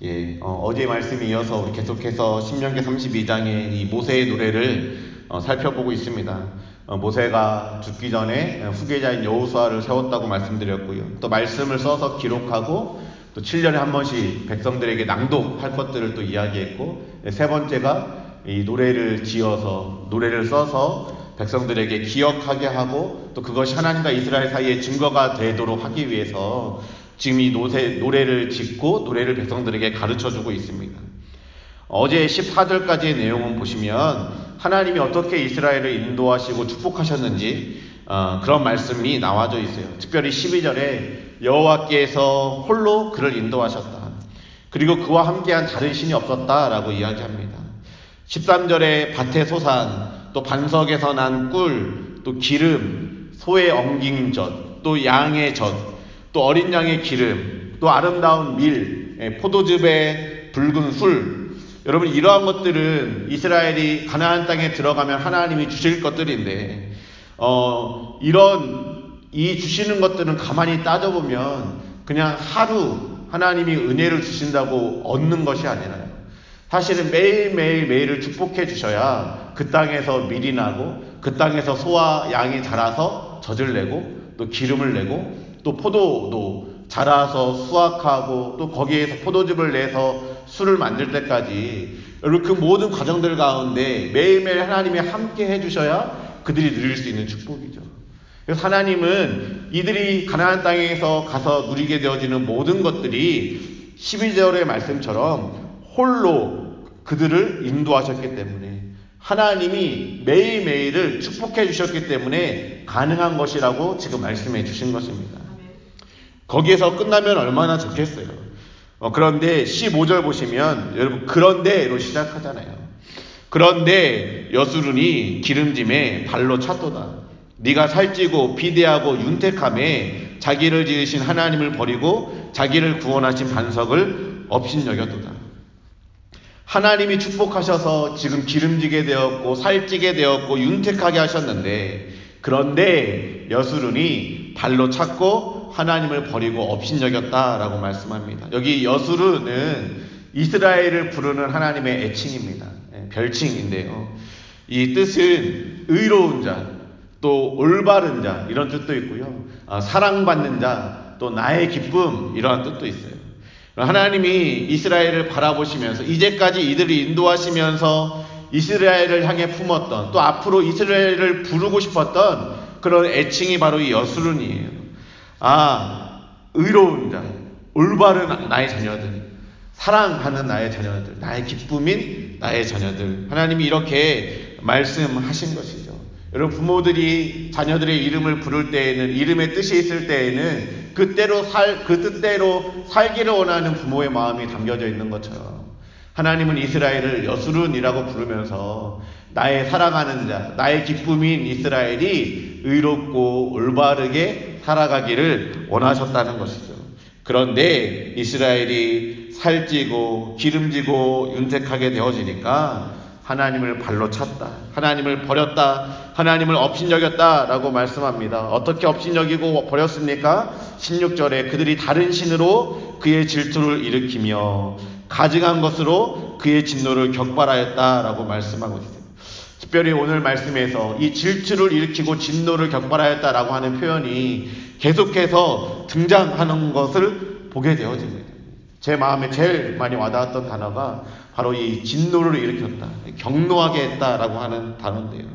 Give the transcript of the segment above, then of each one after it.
예, 어, 제 말씀에 이어서 우리 계속해서 신명기 32장의 이 모세의 노래를 어, 살펴보고 있습니다. 어, 모세가 죽기 전에 후계자인 여호수아를 세웠다고 말씀드렸고요. 또 말씀을 써서 기록하고 또 7년에 한 번씩 백성들에게 낭독할 것들을 또 이야기했고 세 번째가 이 노래를 지어서 노래를 써서 백성들에게 기억하게 하고 또 그것이 하나님과 이스라엘 사이의 증거가 되도록 하기 위해서 지금 이 노세, 노래를 짓고 노래를 백성들에게 가르쳐 주고 있습니다. 어제 14절까지의 내용은 보시면 하나님이 어떻게 이스라엘을 인도하시고 축복하셨는지 어, 그런 말씀이 나와져 있어요. 특별히 12절에 여호와께서 홀로 그를 인도하셨다. 그리고 그와 함께한 다른 신이 없었다라고 이야기합니다. 13절에 밭의 소산, 또 반석에서 난 꿀, 또 기름, 소의 엉긴 젖, 또 양의 젖, 또 어린 양의 기름, 또 아름다운 밀, 예, 포도즙의 붉은 술. 여러분 이러한 것들은 이스라엘이 가나안 땅에 들어가면 하나님이 주실 것들인데 어, 이런 이 주시는 것들은 가만히 따져보면 그냥 하루 하나님이 은혜를 주신다고 얻는 것이 아니라요. 사실은 매일매일 매일을 축복해 주셔야 그 땅에서 밀이 나고 그 땅에서 소와 양이 자라서 젖을 내고 또 기름을 내고 또 포도도 자라서 수확하고 또 거기에서 포도즙을 내서 술을 만들 때까지 여러분 그 모든 과정들 가운데 매일매일 하나님이 함께 해주셔야 그들이 누릴 수 있는 축복이죠. 그래서 하나님은 이들이 가나안 땅에서 가서 누리게 되어지는 모든 것들이 12절의 말씀처럼 홀로 그들을 인도하셨기 때문에 하나님이 매일매일을 축복해 주셨기 때문에 가능한 것이라고 지금 말씀해 주신 것입니다. 거기에서 끝나면 얼마나 좋겠어요. 어, 그런데 15절 보시면 여러분 그런데로 시작하잖아요. 그런데 여수run이 기름짐에 발로 찼도다. 네가 살찌고 비대하고 윤택함에 자기를 지으신 하나님을 버리고 자기를 구원하신 반석을 업신여겼도다. 하나님이 축복하셔서 지금 기름지게 되었고 살찌게 되었고 윤택하게 하셨는데 그런데 여수run이 발로 찼고 하나님을 버리고 업신여겼다라고 말씀합니다. 여기 여수run은 이스라엘을 부르는 하나님의 애칭입니다. 예, 별칭인데요. 이 뜻은 의로운 자, 또 올바른 자 이런 뜻도 있고요. 아, 사랑받는 자, 또 나의 기쁨 이러한 뜻도 있어요. 하나님이 이스라엘을 바라보시면서 이제까지 이들을 인도하시면서 이스라엘을 향해 품었던 또 앞으로 이스라엘을 부르고 싶었던 그런 애칭이 바로 이 여수룬이에요. 아, 의로운 자, 올바른 나의 자녀들, 사랑하는 나의 자녀들, 나의 기쁨인 나의 자녀들. 하나님이 이렇게 말씀하신 것이죠. 여러분 부모들이 자녀들의 이름을 부를 때에는 이름의 뜻이 있을 때에는 그때로 살 그 뜻대로 살기를 원하는 부모의 마음이 담겨져 있는 것처럼 하나님은 이스라엘을 여수룬이라고 부르면서 나의 사랑하는 자, 나의 기쁨인 이스라엘이 의롭고 올바르게 살아가기를 원하셨다는 것이죠. 그런데 이스라엘이 살찌고 기름지고 윤택하게 되어지니까 하나님을 발로 찼다. 하나님을 버렸다. 하나님을 업신여겼다 라고 말씀합니다. 어떻게 업신여기고 버렸습니까? 16절에 그들이 다른 신으로 그의 질투를 일으키며 가증한 것으로 그의 진노를 격발하였다 라고 말씀하고 있습니다. 특별히 오늘 말씀에서 이 질투를 일으키고 진노를 격발하였다라고 하는 표현이 계속해서 등장하는 것을 보게 되어집니다. 제 마음에 제일 많이 와닿았던 단어가 바로 이 진노를 일으켰다. 경노하게 했다라고 하는 단어인데요.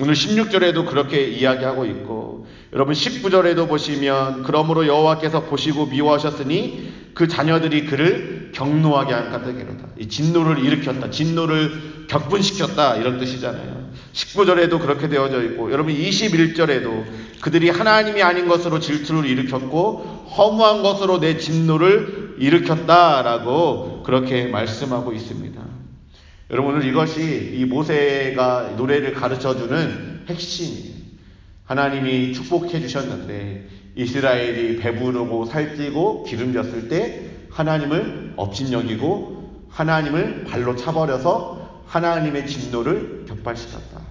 오늘 16절에도 그렇게 이야기하고 있고 여러분 19절에도 보시면 그러므로 여호와께서 보시고 미워하셨으니 그 자녀들이 그를 경노하게 한 까닭이로다. 이 진노를 일으켰다. 진노를 격분시켰다. 이런 뜻이잖아요. 19절에도 그렇게 되어져 있고 여러분 21절에도 그들이 하나님이 아닌 것으로 질투를 일으켰고 허무한 것으로 내 진노를 일으켰다라고 그렇게 말씀하고 있습니다. 여러분 오늘 이것이 이 모세가 노래를 가르쳐 주는 핵심이에요. 하나님이 축복해 주셨는데 이스라엘이 배부르고 살찌고 기름졌을 때 하나님을 업신여기고 하나님을 발로 차버려서 하나님의 진노를 격발시켰다.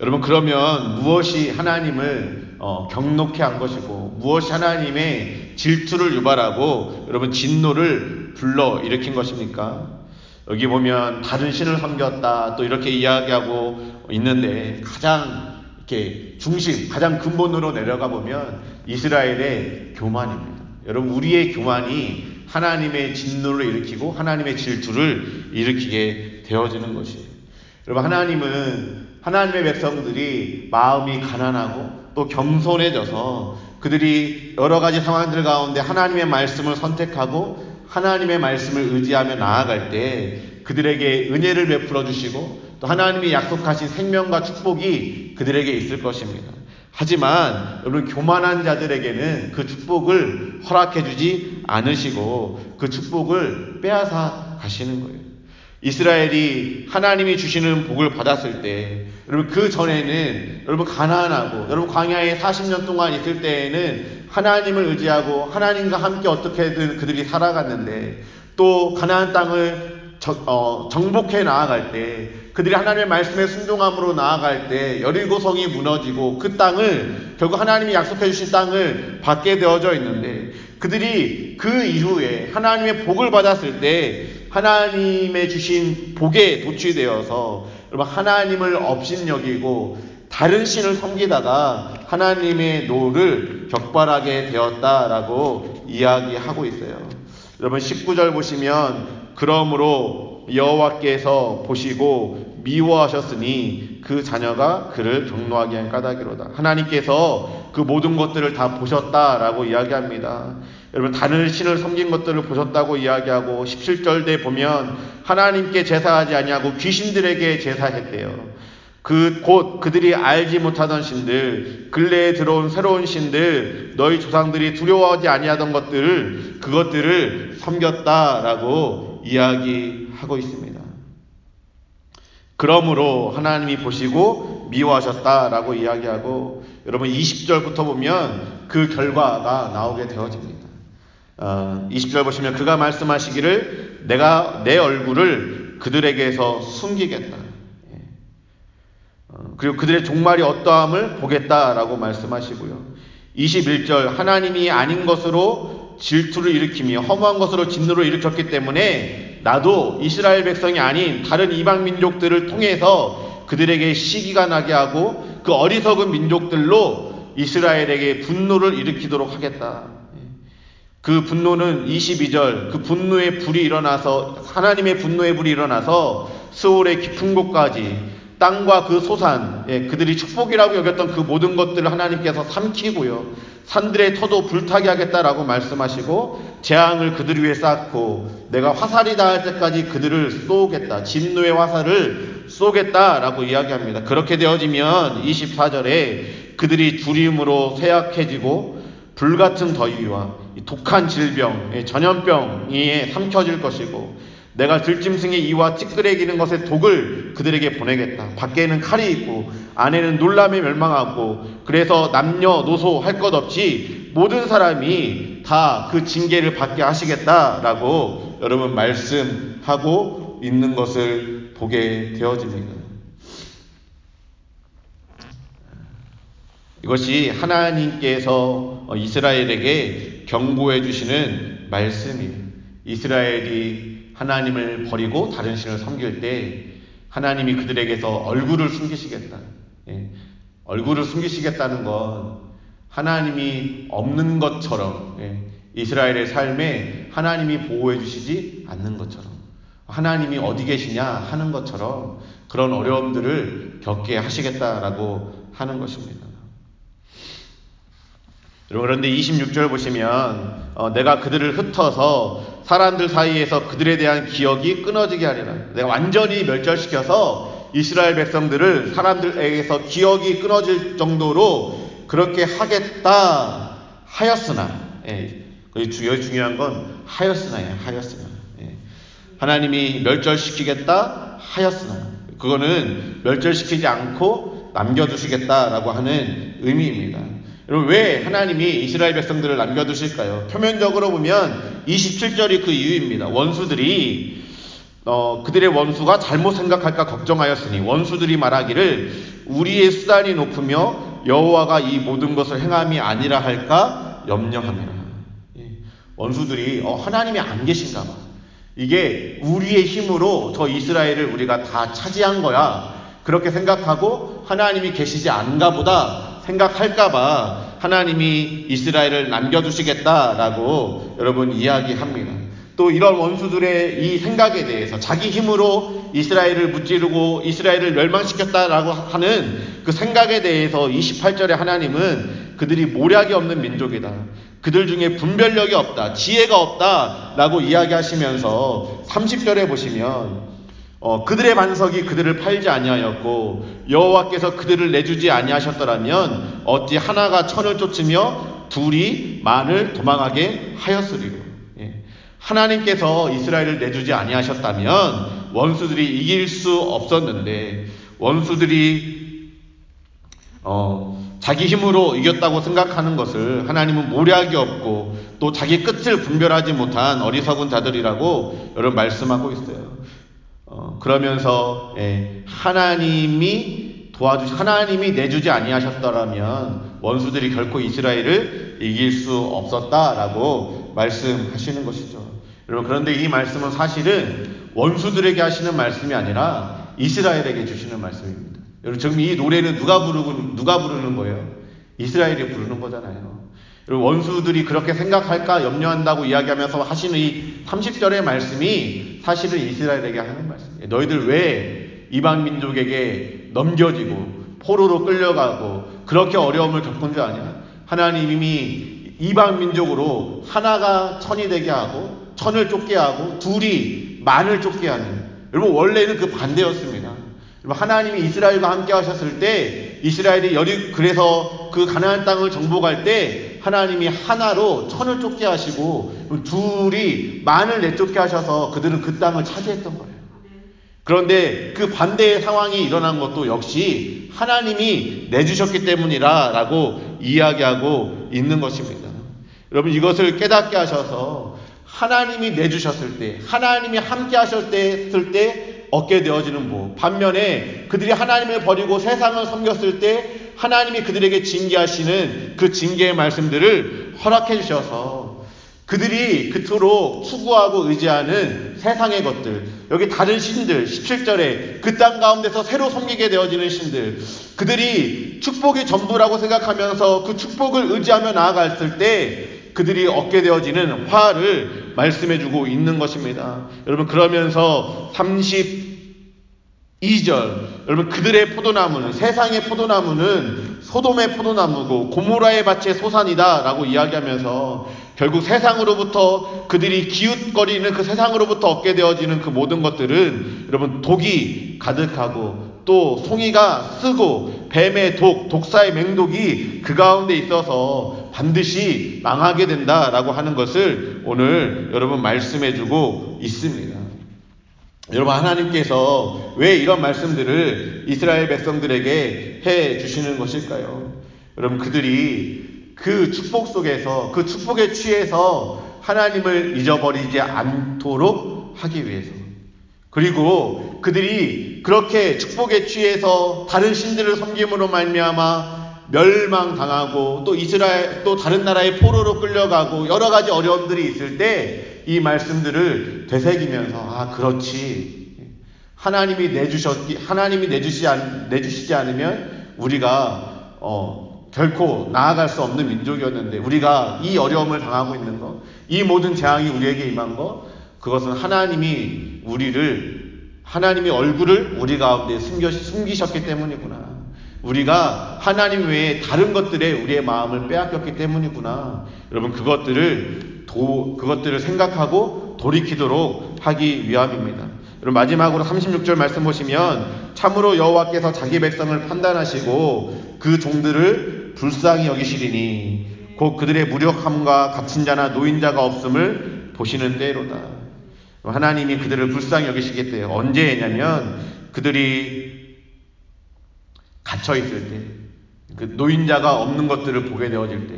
여러분 그러면 무엇이 하나님을 어, 경록해 한 것이고 무엇이 하나님의 질투를 유발하고 여러분 진노를 불러 일으킨 것입니까? 여기 보면 다른 신을 섬겼다 또 이렇게 이야기하고 있는데 가장 이렇게 중심 가장 근본으로 내려가 보면 이스라엘의 교만입니다. 여러분 우리의 교만이 하나님의 진노를 일으키고 하나님의 질투를 일으키게 되어지는 것이에요. 여러분 하나님은 하나님의 백성들이 마음이 가난하고 또 겸손해져서 그들이 여러 가지 상황들 가운데 하나님의 말씀을 선택하고 하나님의 말씀을 의지하며 나아갈 때 그들에게 은혜를 베풀어 주시고 또 하나님이 약속하신 생명과 축복이 그들에게 있을 것입니다. 하지만 여러분 교만한 자들에게는 그 축복을 허락해 주지 않으시고 그 축복을 빼앗아 가시는 거예요. 이스라엘이 하나님이 주시는 복을 받았을 때 여러분 그 전에는 여러분 가난하고 여러분 광야에 40년 동안 있을 때에는 하나님을 의지하고 하나님과 함께 어떻게든 그들이 살아갔는데 또 가나안 땅을 저, 어, 정복해 나아갈 때 그들이 하나님의 말씀에 순종함으로 나아갈 때 여리고성이 무너지고 그 땅을 결국 하나님이 약속해 주신 땅을 받게 되어져 있는데 그들이 그 이후에 하나님의 복을 받았을 때 하나님의 주신 복에 도취되어서 여러분 하나님을 업신여기고 다른 신을 섬기다가 하나님의 노를 격발하게 되었다라고 이야기하고 있어요. 여러분 19절 보시면 그러므로 여호와께서 보시고 미워하셨으니 그 자녀가 그를 경노하게 한 까닭이로다. 하나님께서 그 모든 것들을 다 보셨다라고 이야기합니다. 여러분 다른 신을 섬긴 것들을 보셨다고 이야기하고 17절대 보면 하나님께 제사하지 아니하고 귀신들에게 제사했대요. 그 곧 그들이 알지 못하던 신들 근래에 들어온 새로운 신들 너희 조상들이 두려워하지 아니하던 것들을 그것들을 섬겼다라고 이야기하고 있습니다. 그러므로 하나님이 보시고 미워하셨다라고 이야기하고 여러분 20절부터 보면 그 결과가 나오게 되어집니다. 어, 20절 보시면 그가 말씀하시기를 내가 내 얼굴을 그들에게서 숨기겠다. 그리고 그들의 종말이 어떠함을 보겠다라고 말씀하시고요. 21절 하나님이 아닌 것으로 질투를 일으키며 허무한 것으로 진노를 일으켰기 때문에 나도 이스라엘 백성이 아닌 다른 이방 민족들을 통해서 그들에게 시기가 나게 하고 그 어리석은 민족들로 이스라엘에게 분노를 일으키도록 하겠다. 그 분노는 22절 그 분노의 불이 일어나서 하나님의 분노의 불이 일어나서 스올의 깊은 곳까지 땅과 그 소산 예, 그들이 축복이라고 여겼던 그 모든 것들을 하나님께서 삼키고요. 산들의 터도 불타게 하겠다라고 말씀하시고 재앙을 그들 위에 쌓고 내가 화살이 닿을 때까지 그들을 쏘겠다. 진노의 화살을 쏘겠다라고 이야기합니다. 그렇게 되어지면 24절에 그들이 두림으로 쇠약해지고 불같은 더위와 독한 질병, 전염병이 삼켜질 것이고 내가 들짐승의 이와 찌끄레기는 것의 독을 그들에게 보내겠다. 밖에는 칼이 있고 안에는 놀람에 멸망하고 그래서 남녀노소 할 것 없이 모든 사람이 다 그 징계를 받게 하시겠다라고 여러분 말씀하고 있는 것을 보게 되어집니다. 이것이 하나님께서 이스라엘에게 경고해 주시는 말씀이에요. 이스라엘이 하나님을 버리고 다른 신을 섬길 때 하나님이 그들에게서 얼굴을 숨기시겠다. 예. 얼굴을 숨기시겠다는 건 하나님이 없는 것처럼 예. 이스라엘의 삶에 하나님이 보호해 주시지 않는 것처럼 하나님이 어디 계시냐 하는 것처럼 그런 어려움들을 겪게 하시겠다라고 하는 것입니다. 그런데 26절 보시면 어, 내가 그들을 흩어서 사람들 사이에서 그들에 대한 기억이 끊어지게 하리라. 내가 완전히 멸절시켜서 이스라엘 백성들을 사람들에게서 기억이 끊어질 정도로 그렇게 하겠다 하였으나 예, 주요 중요한 건 하였으나예요. 하였으나 예. 하나님이 멸절시키겠다 하였으나 그거는 멸절시키지 않고 남겨두시겠다라고 하는 의미입니다. 여러분 왜 하나님이 이스라엘 백성들을 남겨두실까요? 표면적으로 보면 27절이 그 이유입니다. 원수들이 어, 그들의 원수가 잘못 생각할까 걱정하였으니 원수들이 말하기를 우리의 수단이 높으며 여호와가 이 모든 것을 행함이 아니라 할까 염려하며 예. 원수들이 어, 하나님이 안 계신가 봐. 이게 우리의 힘으로 저 이스라엘을 우리가 다 차지한 거야. 그렇게 생각하고 하나님이 계시지 않은가 보다 생각할까 봐 하나님이 이스라엘을 남겨두시겠다라고 여러분 이야기합니다. 또 이런 원수들의 이 생각에 대해서 자기 힘으로 이스라엘을 무찌르고 이스라엘을 멸망시켰다라고 하는 그 생각에 대해서 28절에 하나님은 그들이 모략이 없는 민족이다. 그들 중에 분별력이 없다. 지혜가 없다. 라고 이야기하시면서 30절에 보시면 어, 그들의 반석이 그들을 팔지 아니하였고 여호와께서 그들을 내주지 아니하셨더라면 어찌 하나가 천을 쫓으며 둘이 만을 도망하게 하였으리요. 예. 하나님께서 이스라엘을 내주지 아니하셨다면 원수들이 이길 수 없었는데 원수들이 어, 자기 힘으로 이겼다고 생각하는 것을 하나님은 모략이 없고 또 자기 끝을 분별하지 못한 어리석은 자들이라고 여러분 말씀하고 있어요. 어, 그러면서 예, 하나님이 도와주 하나님이 내주지 아니하셨더라면 원수들이 결코 이스라엘을 이길 수 없었다라고 말씀하시는 것이죠. 여러분 그런데 이 말씀은 사실은 원수들에게 하시는 말씀이 아니라 이스라엘에게 주시는 말씀입니다. 여러분 지금 이 노래는 누가 부르고 누가 부르는 거예요? 이스라엘이 부르는 거잖아요. 원수들이 그렇게 생각할까 염려한다고 이야기하면서 하시는 이 30절의 말씀이 사실은 이스라엘에게 하는 말씀이에요. 너희들 왜 이방 민족에게 넘겨지고 포로로 끌려가고 그렇게 어려움을 겪은 줄 아냐? 하나님 이미 이방 민족으로 하나가 천이 되게 하고 천을 쫓게 하고 둘이 만을 쫓게 하는 여러분 원래는 그 반대였습니다. 하나님이 이스라엘과 함께 하셨을 때 이스라엘이 여리 그래서 그 가나안 땅을 정복할 때 하나님이 하나로 천을 쫓게 하시고 둘이 만을 내쫓게 하셔서 그들은 그 땅을 차지했던 거예요. 그런데 그 반대의 상황이 일어난 것도 역시 하나님이 내주셨기 때문이라 라고 이야기하고 있는 것입니다. 여러분 이것을 깨닫게 하셔서 하나님이 내주셨을 때, 하나님이 함께 하셨을 때 얻게 되어지는 복. 반면에 그들이 하나님을 버리고 세상을 섬겼을 때 하나님이 그들에게 징계하시는 그 징계의 말씀들을 허락해 주셔서 그들이 그토록 추구하고 의지하는 세상의 것들, 여기 다른 신들, 17절에 그 땅 가운데서 새로 섬기게 되어지는 신들, 그들이 축복이 전부라고 생각하면서 그 축복을 의지하며 나아갔을 때 그들이 얻게 되어지는 화를 말씀해 주고 있는 것입니다. 여러분, 그러면서 32절, 여러분, 그들의 포도나무는, 세상의 포도나무는 소돔의 포도나무고 고모라의 밭의 소산이다 라고 이야기하면서 결국 세상으로부터 그들이 기웃거리는 그 세상으로부터 얻게 되어지는 그 모든 것들은 여러분 독이 가득하고 또 송이가 쓰고 뱀의 독, 독사의 맹독이 그 가운데 있어서 반드시 망하게 된다라고 하는 것을 오늘 여러분 말씀해 주고 있습니다. 여러분 하나님께서 왜 이런 말씀들을 이스라엘 백성들에게 해 주시는 것일까요? 여러분 그들이 그 축복 속에서 그 축복에 취해서 하나님을 잊어버리지 않도록 하기 위해서 그리고 그들이 그렇게 축복에 취해서 다른 신들을 섬김으로 말미암아 멸망당하고 또 이스라엘 또 다른 나라의 포로로 끌려가고 여러 가지 어려움들이 있을 때 이 말씀들을 되새기면서 아 그렇지 하나님이 내주셨기 하나님이 내주시지, 않, 내주시지 않으면 우리가 어, 결코 나아갈 수 없는 민족이었는데 우리가 이 어려움을 당하고 있는 것, 이 모든 재앙이 우리에게 임한 것, 그것은 하나님이 우리를 하나님의 얼굴을 우리 가운데 숨겨, 숨기셨기 때문이구나. 우리가 하나님 외에 다른 것들에 우리의 마음을 빼앗겼기 때문이구나. 여러분 그것들을 도, 그것들을 생각하고 돌이키도록 하기 위함입니다. 여러분 마지막으로 36절 말씀 보시면 참으로 여호와께서 자기 백성을 판단하시고 그 종들을 불쌍히 여기시리니 곧 그들의 무력함과 갇힌 자나 노인자가 없음을 보시는 때로다. 하나님이 그들을 불쌍히 여기시겠대요. 언제 했냐면 그들이 갇혀 있을 때, 그 노인자가 없는 것들을 보게 되어질 때,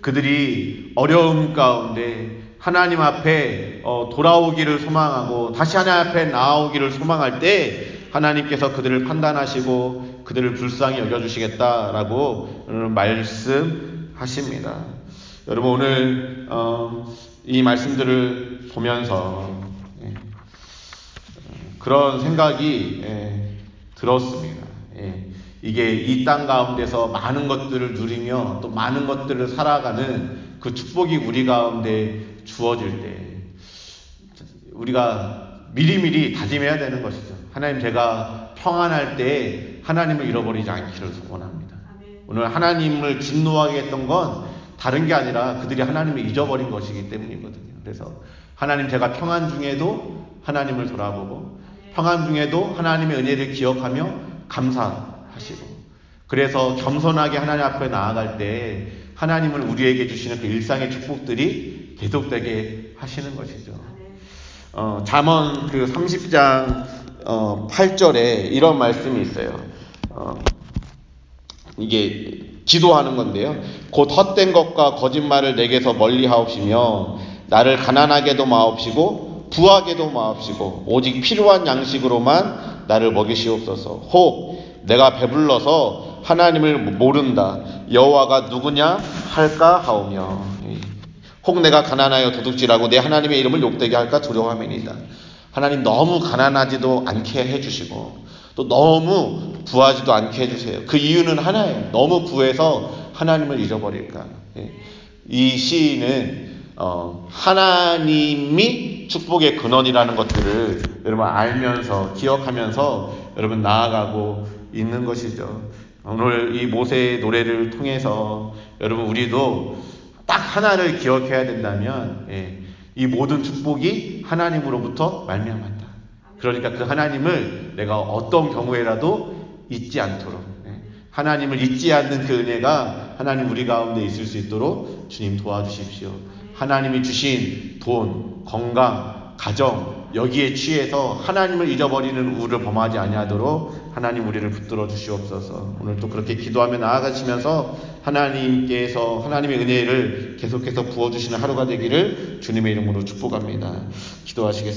그들이 어려움 가운데 하나님 앞에 어, 돌아오기를 소망하고 다시 하나님 앞에 나아오기를 소망할 때 하나님께서 그들을 판단하시고 그들을 불쌍히 여겨주시겠다라고 말씀하십니다. 여러분 오늘 어, 이 말씀들을 보면서 예, 그런 생각이 예, 들었습니다. 예, 이게 이 땅 가운데서 많은 것들을 누리며 또 많은 것들을 살아가는 그 축복이 우리 가운데 주어질 때 우리가 미리미리 다짐해야 되는 것이죠. 하나님 제가 평안할 때 하나님을 잃어버리지 않기를 소원합니다. 오늘 하나님을 진노하게 했던 건 다른 게 아니라 그들이 하나님을 잊어버린 것이기 때문이거든요. 그래서 하나님 제가 평안 중에도 하나님을 돌아보고 평안 중에도 하나님의 은혜를 기억하며 감사 하시고 그래서 겸손하게 하나님 앞에 나아갈 때 하나님은 우리에게 주시는 그 일상의 축복들이 계속되게 하시는 것이죠. 어, 잠언 그 30장 어, 8절에 이런 말씀이 있어요. 어, 이게 기도하는 건데요. 곧 헛된 것과 거짓말을 내게서 멀리 하옵시며 나를 가난하게도 마옵시고 부하게도 마옵시고 오직 필요한 양식으로만 나를 먹이시옵소서. 혹 내가 배불러서 하나님을 모른다. 여호와가 누구냐 할까 하오며 혹 내가 가난하여 도둑질하고 내 하나님의 이름을 욕되게 할까 두려워함이니다. 하나님 너무 가난하지도 않게 해주시고 또 너무 부하지도 않게 해주세요. 그 이유는 하나예요. 너무 부해서 하나님을 잊어버릴까. 예. 이 시인은 어, 하나님이 축복의 근원이라는 것들을 여러분 알면서 기억하면서 여러분 나아가고 있는 것이죠. 오늘 이 모세의 노래를 통해서 여러분 우리도 딱 하나를 기억해야 된다면 예, 이 모든 축복이 하나님으로부터 말미암았다. 그러니까 그 하나님을 내가 어떤 경우에라도 잊지 않도록 예, 하나님을 잊지 않는 그 은혜가 하나님 우리 가운데 있을 수 있도록 주님 도와주십시오. 하나님이 주신 돈, 건강, 가정 여기에 취해서 하나님을 잊어버리는 우를 범하지 아니하도록 하나님 우리를 붙들어 주시옵소서. 오늘 또 그렇게 기도하며 나아가시면서 하나님께서 하나님의 은혜를 계속해서 부어 주시는 하루가 되기를 주님의 이름으로 축복합니다. 기도하시겠습니다.